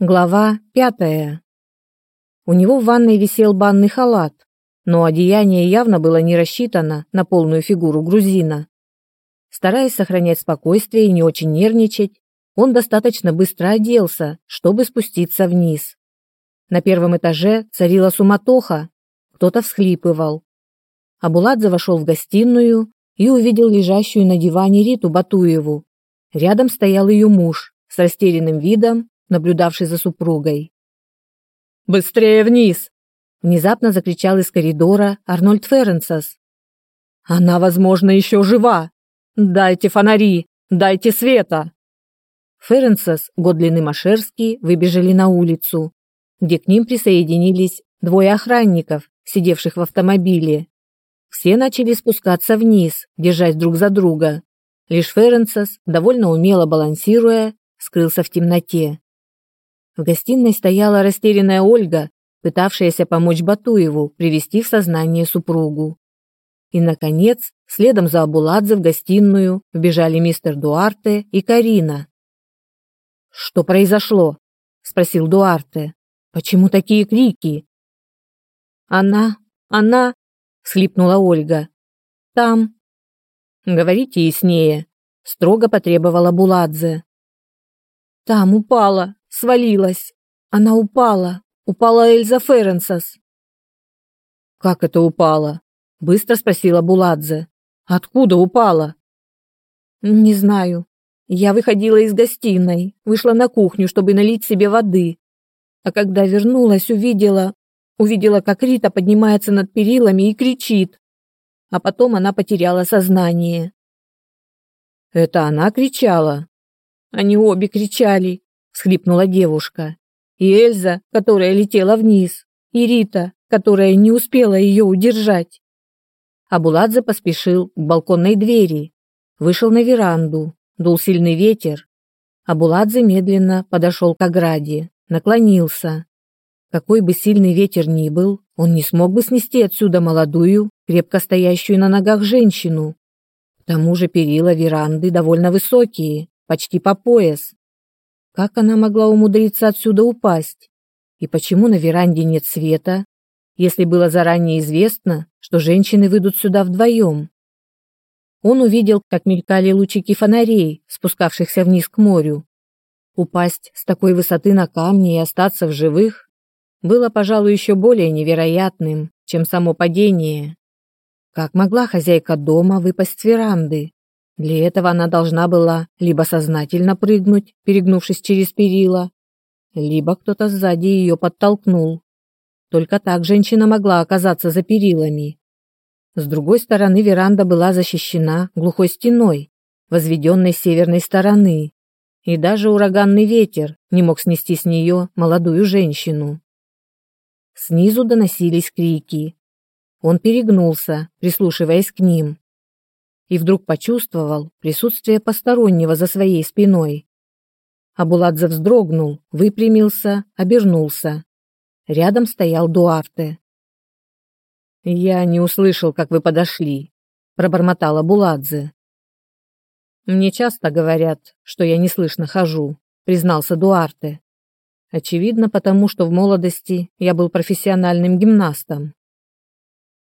Глава пятая. У него в ванной висел банный халат, но одеяние явно было не рассчитано на полную фигуру грузина. Стараясь сохранять спокойствие и не очень нервничать, он достаточно быстро оделся, чтобы спуститься вниз. На первом этаже царила суматоха, кто-то всхлипывал. Абуладзе вошел в гостиную и увидел лежащую на диване Риту Батуеву. Рядом стоял ее муж с растерянным видом наблюдавший за супругой. «Быстрее вниз!» – внезапно закричал из коридора Арнольд Ференсас. «Она, возможно, еще жива! Дайте фонари! Дайте света!» Ференсас, Годлин и Машерский выбежали на улицу, где к ним присоединились двое охранников, сидевших в автомобиле. Все начали спускаться вниз, держась друг за друга. Лишь Ференсас, довольно умело балансируя, скрылся в темноте. В гостиной стояла растерянная Ольга, пытавшаяся помочь Батуеву привести в сознание супругу. И, наконец, следом за Абуладзе в гостиную вбежали мистер Дуарте и Карина. «Что произошло?» – спросил Дуарте. «Почему такие крики?» «Она, она...» – схлипнула Ольга. «Там...» «Говорите яснее», – строго потребовала Буладзе. «Там упала, свалилась. Она упала. Упала Эльза Ференсас. Как это упала? Быстро спросила Буладзе. Откуда упала? Не знаю. Я выходила из гостиной, вышла на кухню, чтобы налить себе воды. А когда вернулась, увидела, увидела, как Рита поднимается над перилами и кричит. А потом она потеряла сознание. Это она кричала? Они обе кричали, всхлипнула девушка. И Эльза, которая летела вниз, и Рита, которая не успела ее удержать. Абуладзе поспешил к балконной двери, вышел на веранду, дул сильный ветер. Абуладзе медленно подошел к ограде, наклонился. Какой бы сильный ветер ни был, он не смог бы снести отсюда молодую, крепко стоящую на ногах женщину. К тому же перила веранды довольно высокие, почти по пояс. Как она могла умудриться отсюда упасть? И почему на веранде нет света, если было заранее известно, что женщины выйдут сюда вдвоем? Он увидел, как мелькали лучики фонарей, спускавшихся вниз к морю. Упасть с такой высоты на камни и остаться в живых было, пожалуй, еще более невероятным, чем само падение. Как могла хозяйка дома выпасть с веранды? Для этого она должна была либо сознательно прыгнуть, перегнувшись через перила, либо кто-то сзади ее подтолкнул. Только так женщина могла оказаться за перилами. С другой стороны веранда была защищена глухой стеной, возведенной с северной стороны, и даже ураганный ветер не мог снести с нее молодую женщину. Снизу доносились крики. Он перегнулся, прислушиваясь к ним и вдруг почувствовал присутствие постороннего за своей спиной. Абуладзе вздрогнул, выпрямился, обернулся. Рядом стоял Дуарте. «Я не услышал, как вы подошли», — пробормотал Абуладзе. «Мне часто говорят, что я неслышно хожу», — признался Дуарте. «Очевидно, потому что в молодости я был профессиональным гимнастом».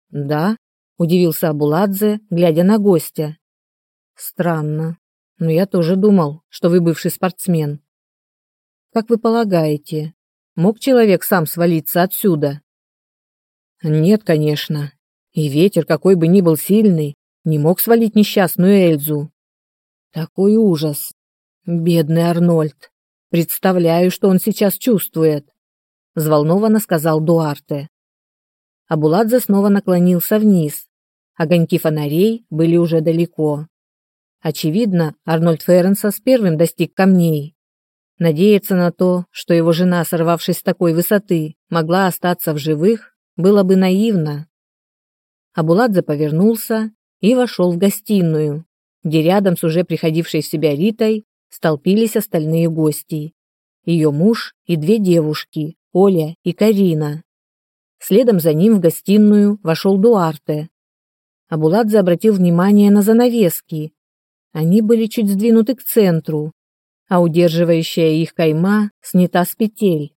«Да?» Удивился Абуладзе, глядя на гостя. Странно. Но я тоже думал, что вы бывший спортсмен. Как вы полагаете, мог человек сам свалиться отсюда? Нет, конечно. И ветер, какой бы ни был сильный, не мог свалить несчастную Эльзу. Такой ужас. Бедный Арнольд. Представляю, что он сейчас чувствует, взволнованно сказал Дуарте. Абуладзе снова наклонился вниз. Огоньки фонарей были уже далеко. Очевидно, Арнольд Ференса с первым достиг камней. Надеяться на то, что его жена, сорвавшись с такой высоты, могла остаться в живых, было бы наивно. Абуладзе повернулся и вошел в гостиную, где рядом с уже приходившей в себя Ритой столпились остальные гости. Ее муж и две девушки, Оля и Карина. Следом за ним в гостиную вошел Дуарте. Абуладзе обратил внимание на занавески. Они были чуть сдвинуты к центру. а удерживающая их кайма снята с петель.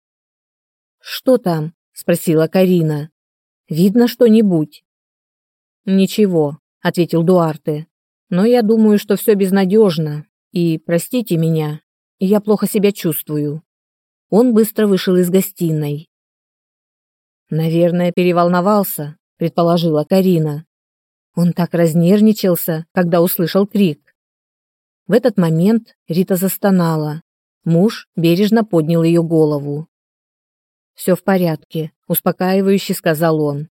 «Что там?» – спросила Карина. «Видно что-нибудь?» «Ничего», – ответил Дуарте. «Но я думаю, что все безнадежно. И простите меня, я плохо себя чувствую». Он быстро вышел из гостиной. «Наверное, переволновался», – предположила Карина. Он так разнервничался, когда услышал крик. В этот момент Рита застонала. Муж бережно поднял ее голову. «Все в порядке», – успокаивающе сказал он.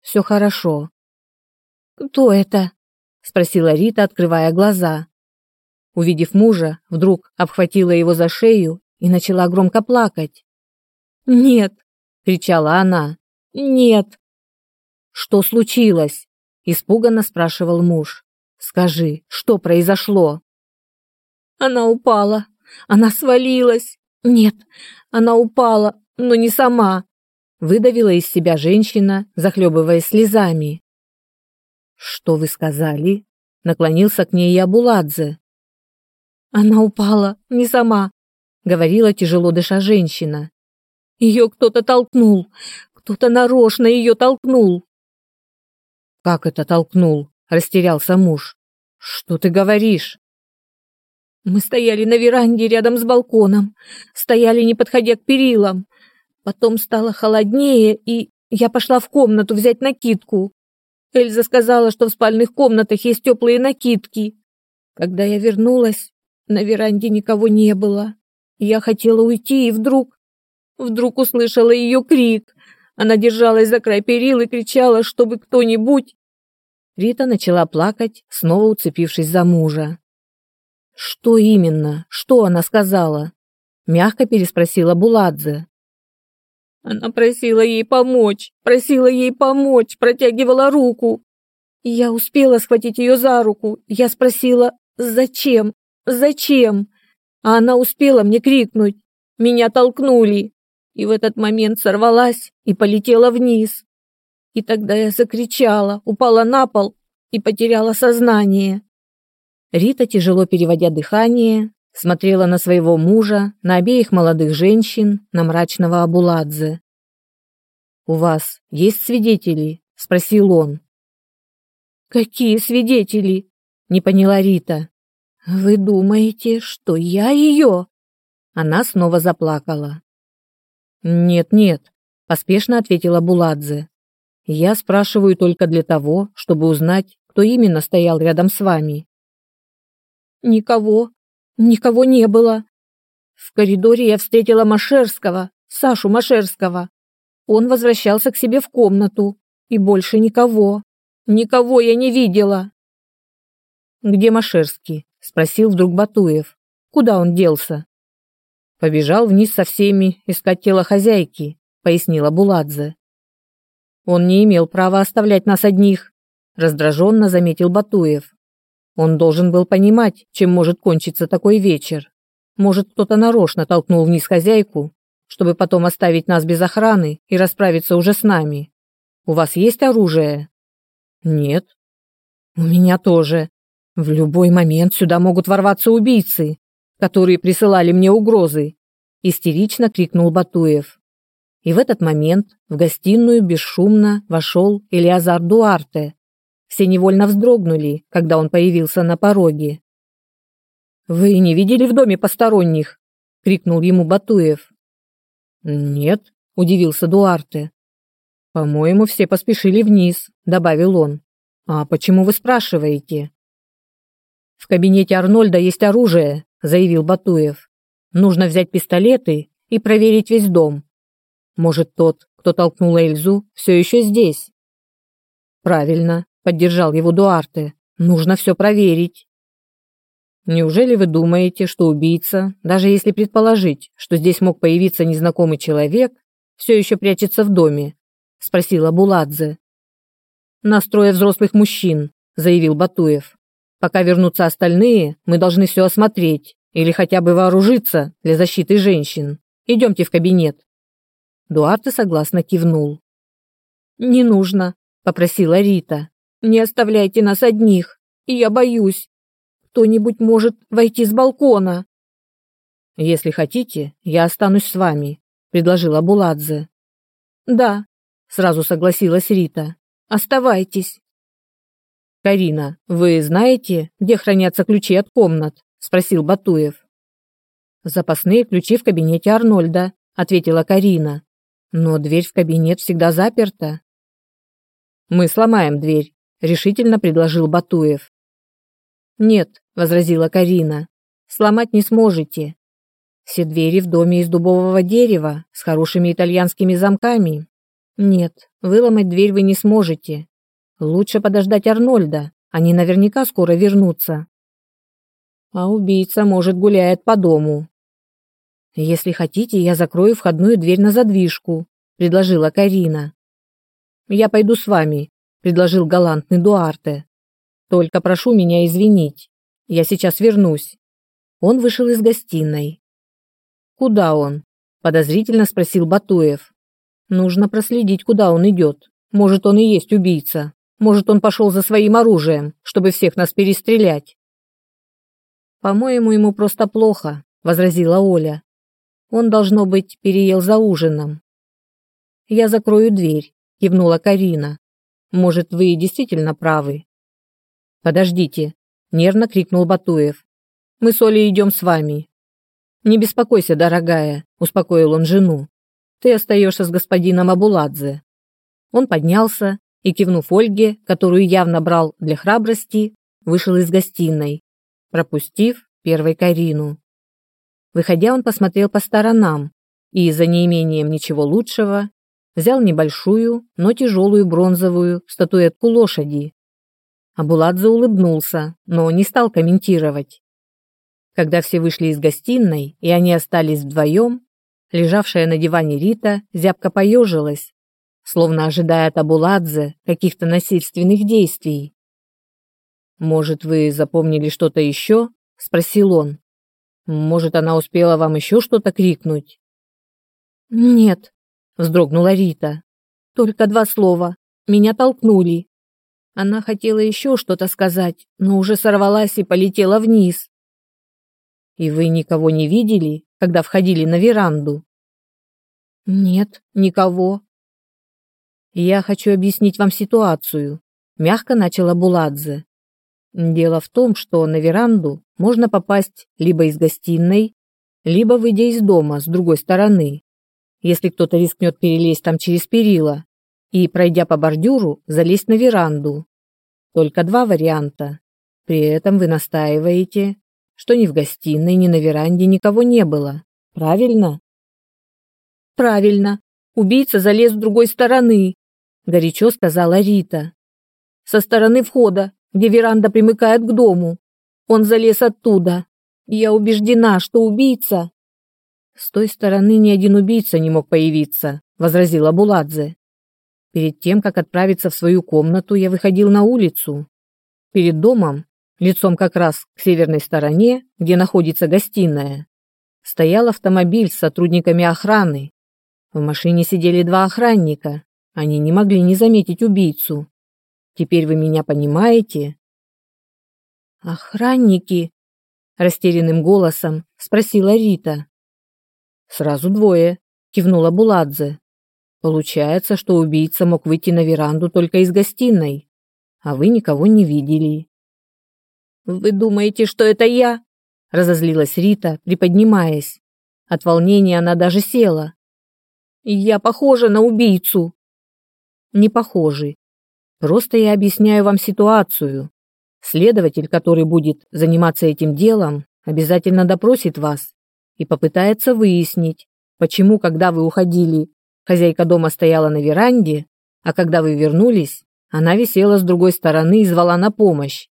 «Все хорошо». «Кто это?» – спросила Рита, открывая глаза. Увидев мужа, вдруг обхватила его за шею и начала громко плакать. «Нет!» – кричала она. «Нет!» «Что случилось?» – испуганно спрашивал муж. «Скажи, что произошло?» Она упала. Она свалилась. Нет, она упала, но не сама. Выдавила из себя женщина, захлебываясь слезами. «Что вы сказали?» Наклонился к ней Ябуладзе. «Она упала, не сама», — говорила тяжело дыша женщина. «Ее кто-то толкнул, кто-то нарочно ее толкнул». «Как это толкнул?» — растерялся муж. «Что ты говоришь?» Мы стояли на веранде рядом с балконом, стояли, не подходя к перилам. Потом стало холоднее, и я пошла в комнату взять накидку. Эльза сказала, что в спальных комнатах есть теплые накидки. Когда я вернулась, на веранде никого не было. Я хотела уйти, и вдруг... Вдруг услышала ее крик. Она держалась за край перил и кричала, чтобы кто-нибудь... Рита начала плакать, снова уцепившись за мужа. Что именно? Что она сказала? Мягко переспросила Буладзе. Она просила ей помочь, просила ей помочь, протягивала руку. Я успела схватить ее за руку. Я спросила, зачем? Зачем? А она успела мне крикнуть. Меня толкнули. И в этот момент сорвалась и полетела вниз. И тогда я закричала, упала на пол и потеряла сознание. Рита, тяжело переводя дыхание, смотрела на своего мужа, на обеих молодых женщин, на мрачного Абуладзе. «У вас есть свидетели?» – спросил он. «Какие свидетели?» – не поняла Рита. «Вы думаете, что я ее?» Она снова заплакала. «Нет-нет», – поспешно ответила Буладзе. «Я спрашиваю только для того, чтобы узнать, кто именно стоял рядом с вами. Никого. Никого не было. В коридоре я встретила Машерского, Сашу Машерского. Он возвращался к себе в комнату. И больше никого. Никого я не видела. «Где Машерский?» – спросил вдруг Батуев. «Куда он делся?» «Побежал вниз со всеми искать тело хозяйки», – пояснила Буладзе. «Он не имел права оставлять нас одних», – раздраженно заметил Батуев. Он должен был понимать, чем может кончиться такой вечер. Может, кто-то нарочно толкнул вниз хозяйку, чтобы потом оставить нас без охраны и расправиться уже с нами. У вас есть оружие? Нет. У меня тоже. В любой момент сюда могут ворваться убийцы, которые присылали мне угрозы, истерично крикнул Батуев. И в этот момент в гостиную бесшумно вошел Элиазар Дуарте, все невольно вздрогнули, когда он появился на пороге. «Вы не видели в доме посторонних?» — крикнул ему Батуев. «Нет», — удивился Дуарте. «По-моему, все поспешили вниз», — добавил он. «А почему вы спрашиваете?» «В кабинете Арнольда есть оружие», — заявил Батуев. «Нужно взять пистолеты и проверить весь дом. Может, тот, кто толкнул Эльзу, все еще здесь?» «Правильно поддержал его Дуарте. Нужно все проверить. Неужели вы думаете, что убийца, даже если предположить, что здесь мог появиться незнакомый человек, все еще прячется в доме? спросила Буладзе. Настроя взрослых мужчин, заявил Батуев. Пока вернутся остальные, мы должны все осмотреть или хотя бы вооружиться для защиты женщин. Идемте в кабинет. Дуарте согласно кивнул. Не нужно, попросила Рита. Не оставляйте нас одних, и я боюсь. Кто-нибудь может войти с балкона. Если хотите, я останусь с вами, предложила Буладзе. Да, сразу согласилась Рита. Оставайтесь. Карина, вы знаете, где хранятся ключи от комнат? спросил Батуев. Запасные ключи в кабинете Арнольда, ответила Карина. Но дверь в кабинет всегда заперта. Мы сломаем дверь, решительно предложил Батуев. Нет, возразила Карина. Сломать не сможете. Все двери в доме из дубового дерева с хорошими итальянскими замками. Нет, выломать дверь вы не сможете. Лучше подождать Арнольда, они наверняка скоро вернутся. А убийца, может, гуляет по дому. Если хотите, я закрою входную дверь на задвижку, предложила Карина. Я пойду с вами, предложил галантный Дуарте. Только прошу меня извинить. Я сейчас вернусь. Он вышел из гостиной. Куда он? подозрительно спросил Батуев. Нужно проследить, куда он идет. Может, он и есть убийца. Может, он пошел за своим оружием, чтобы всех нас перестрелять. По-моему, ему просто плохо, возразила Оля. Он должно быть переел за ужином. Я закрою дверь, кивнула Карина. Может, вы действительно правы. Подождите, нервно крикнул Батуев. Мы с Олей идем с вами. Не беспокойся, дорогая, успокоил он жену. Ты остаешься с господином Абуладзе. Он поднялся и, кивнув Ольге, которую явно брал для храбрости, вышел из гостиной, пропустив первой Карину. Выходя, он посмотрел по сторонам и, за неимением ничего лучшего, взял небольшую, но тяжелую бронзовую статуэтку лошади. Абуладзе улыбнулся, но не стал комментировать. Когда все вышли из гостиной, и они остались вдвоем, лежавшая на диване Рита зябко поежилась, словно ожидая от Абуладзе каких-то насильственных действий. «Может, вы запомнили что-то еще?» – спросил он. «Может, она успела вам еще что-то крикнуть?» «Нет», вздрогнула Рита. Только два слова. Меня толкнули. Она хотела еще что-то сказать, но уже сорвалась и полетела вниз. И вы никого не видели, когда входили на веранду? Нет, никого. Я хочу объяснить вам ситуацию, мягко начала Буладзе. Дело в том, что на веранду можно попасть либо из гостиной, либо выйдя из дома с другой стороны если кто-то рискнет перелезть там через перила и, пройдя по бордюру, залезть на веранду. Только два варианта. При этом вы настаиваете, что ни в гостиной, ни на веранде никого не было. Правильно? Правильно. Убийца залез с другой стороны, горячо сказала Рита. Со стороны входа, где веранда примыкает к дому. Он залез оттуда. Я убеждена, что убийца с той стороны ни один убийца не мог появиться, возразила Буладзе. Перед тем, как отправиться в свою комнату, я выходил на улицу. Перед домом, лицом как раз к северной стороне, где находится гостиная, стоял автомобиль с сотрудниками охраны. В машине сидели два охранника. Они не могли не заметить убийцу. Теперь вы меня понимаете? Охранники, растерянным голосом спросила Рита. Сразу двое, кивнула Буладзе. Получается, что убийца мог выйти на веранду только из гостиной, а вы никого не видели. Вы думаете, что это я? разозлилась Рита, приподнимаясь. От волнения она даже села. Я похожа на убийцу. Не похожи. Просто я объясняю вам ситуацию. Следователь, который будет заниматься этим делом, обязательно допросит вас и попытается выяснить, почему, когда вы уходили, хозяйка дома стояла на веранде, а когда вы вернулись, она висела с другой стороны и звала на помощь.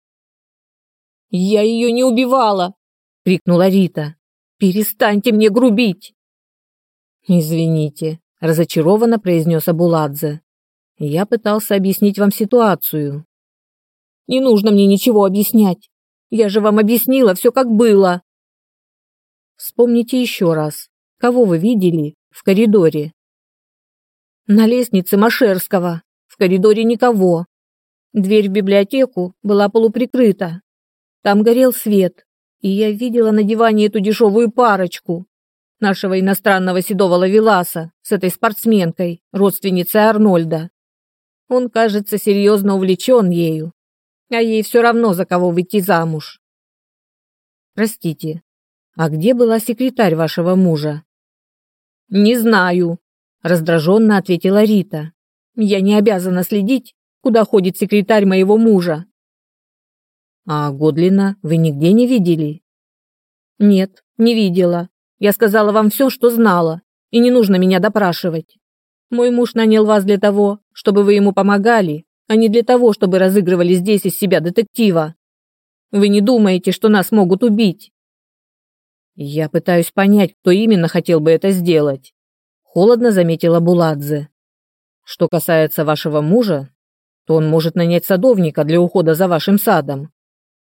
«Я ее не убивала!» — крикнула Рита. «Перестаньте мне грубить!» «Извините», — разочарованно произнес Абуладзе. «Я пытался объяснить вам ситуацию». «Не нужно мне ничего объяснять. Я же вам объяснила все, как было». Вспомните еще раз, кого вы видели в коридоре? На лестнице Машерского. В коридоре никого. Дверь в библиотеку была полуприкрыта. Там горел свет, и я видела на диване эту дешевую парочку, нашего иностранного седого лавеласа с этой спортсменкой, родственницей Арнольда. Он, кажется, серьезно увлечен ею, а ей все равно, за кого выйти замуж. Простите, а где была секретарь вашего мужа? Не знаю, раздраженно ответила Рита. Я не обязана следить, куда ходит секретарь моего мужа. А Годлина вы нигде не видели? Нет, не видела. Я сказала вам все, что знала, и не нужно меня допрашивать. Мой муж нанял вас для того, чтобы вы ему помогали, а не для того, чтобы разыгрывали здесь из себя детектива. Вы не думаете, что нас могут убить? Я пытаюсь понять, кто именно хотел бы это сделать. Холодно заметила Буладзе. Что касается вашего мужа, то он может нанять садовника для ухода за вашим садом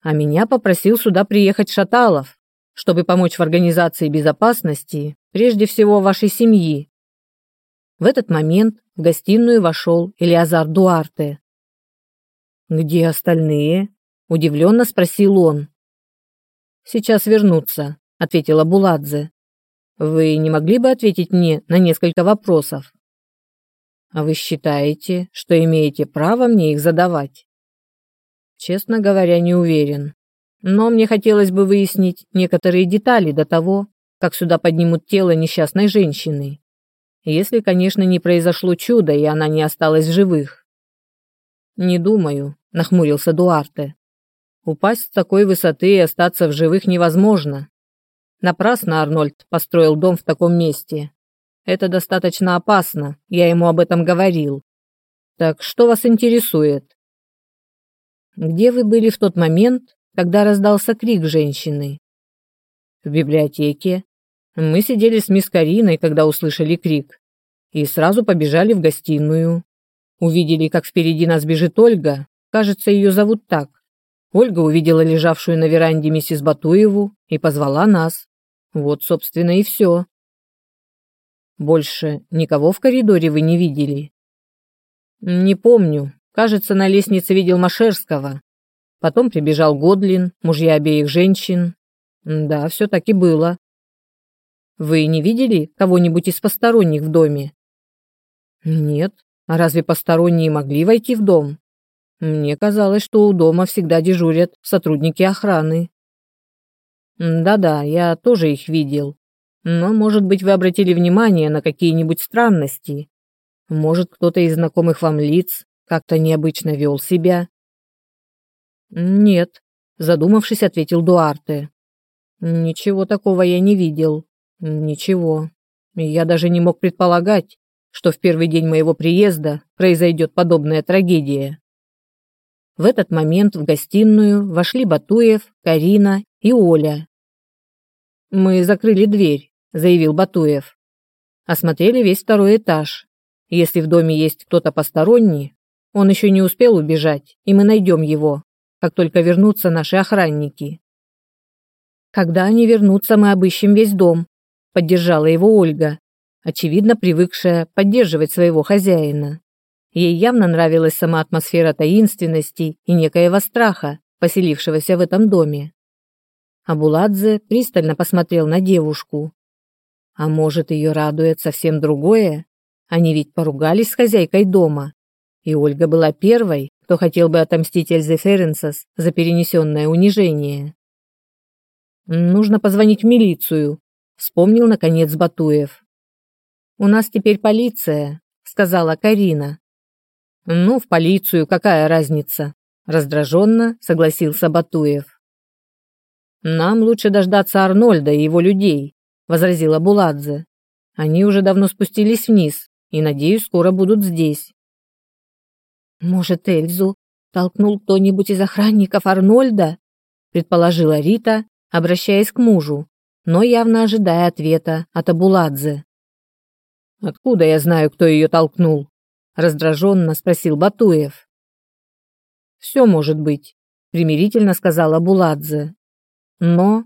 а меня попросил сюда приехать Шаталов, чтобы помочь в организации безопасности, прежде всего вашей семьи. В этот момент в гостиную вошел Элиазар Дуарте. «Где остальные?» – удивленно спросил он. «Сейчас вернутся», – ответила Буладзе. «Вы не могли бы ответить мне на несколько вопросов?» «А вы считаете, что имеете право мне их задавать?» Честно говоря, не уверен. Но мне хотелось бы выяснить некоторые детали до того, как сюда поднимут тело несчастной женщины. Если, конечно, не произошло чудо, и она не осталась в живых. Не думаю, нахмурился Дуарте. Упасть с такой высоты и остаться в живых невозможно. Напрасно Арнольд построил дом в таком месте. Это достаточно опасно, я ему об этом говорил. Так что вас интересует? где вы были в тот момент, когда раздался крик женщины?» «В библиотеке. Мы сидели с мисс Кариной, когда услышали крик, и сразу побежали в гостиную. Увидели, как впереди нас бежит Ольга, кажется, ее зовут так. Ольга увидела лежавшую на веранде миссис Батуеву и позвала нас. Вот, собственно, и все. Больше никого в коридоре вы не видели? Не помню, Кажется, на лестнице видел Машерского. Потом прибежал Годлин, мужья обеих женщин. Да, все так и было. Вы не видели кого-нибудь из посторонних в доме? Нет. А разве посторонние могли войти в дом? Мне казалось, что у дома всегда дежурят сотрудники охраны. Да-да, я тоже их видел. Но, может быть, вы обратили внимание на какие-нибудь странности? Может, кто-то из знакомых вам лиц как-то необычно вел себя. Нет, задумавшись, ответил Дуарте. Ничего такого я не видел. Ничего. Я даже не мог предполагать, что в первый день моего приезда произойдет подобная трагедия. В этот момент в гостиную вошли Батуев, Карина и Оля. «Мы закрыли дверь», — заявил Батуев. «Осмотрели весь второй этаж. Если в доме есть кто-то посторонний, он еще не успел убежать, и мы найдем его, как только вернутся наши охранники. Когда они вернутся, мы обыщем весь дом, поддержала его Ольга, очевидно привыкшая поддерживать своего хозяина. Ей явно нравилась сама атмосфера таинственности и некоего страха, поселившегося в этом доме. Абуладзе пристально посмотрел на девушку. А может, ее радует совсем другое? Они ведь поругались с хозяйкой дома, и Ольга была первой, кто хотел бы отомстить Эльзе Ференсас за перенесенное унижение. «Нужно позвонить в милицию», — вспомнил, наконец, Батуев. «У нас теперь полиция», — сказала Карина. «Ну, в полицию какая разница?» — раздраженно согласился Батуев. «Нам лучше дождаться Арнольда и его людей», — возразила Буладзе. «Они уже давно спустились вниз и, надеюсь, скоро будут здесь». «Может, Эльзу толкнул кто-нибудь из охранников Арнольда?» предположила Рита, обращаясь к мужу, но явно ожидая ответа от Абуладзе. «Откуда я знаю, кто ее толкнул?» раздраженно спросил Батуев. «Все может быть», примирительно сказала Абуладзе. Но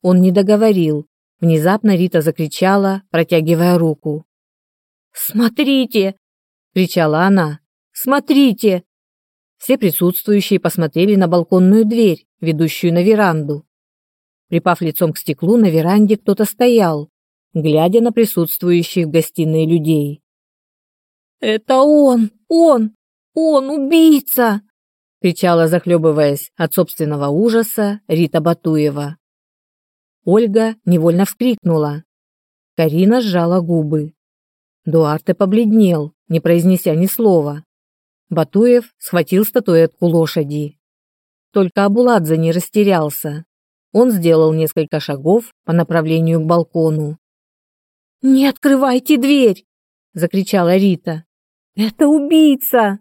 он не договорил. Внезапно Рита закричала, протягивая руку. «Смотрите!» — кричала она. Смотрите!» Все присутствующие посмотрели на балконную дверь, ведущую на веранду. Припав лицом к стеклу, на веранде кто-то стоял, глядя на присутствующих в гостиной людей. «Это он! Он! Он убийца!» кричала, захлебываясь от собственного ужаса, Рита Батуева. Ольга невольно вскрикнула. Карина сжала губы. Дуарте побледнел, не произнеся ни слова. Батуев схватил статуэтку лошади. Только Абуладзе не растерялся. Он сделал несколько шагов по направлению к балкону. «Не открывайте дверь!» – закричала Рита. «Это убийца!»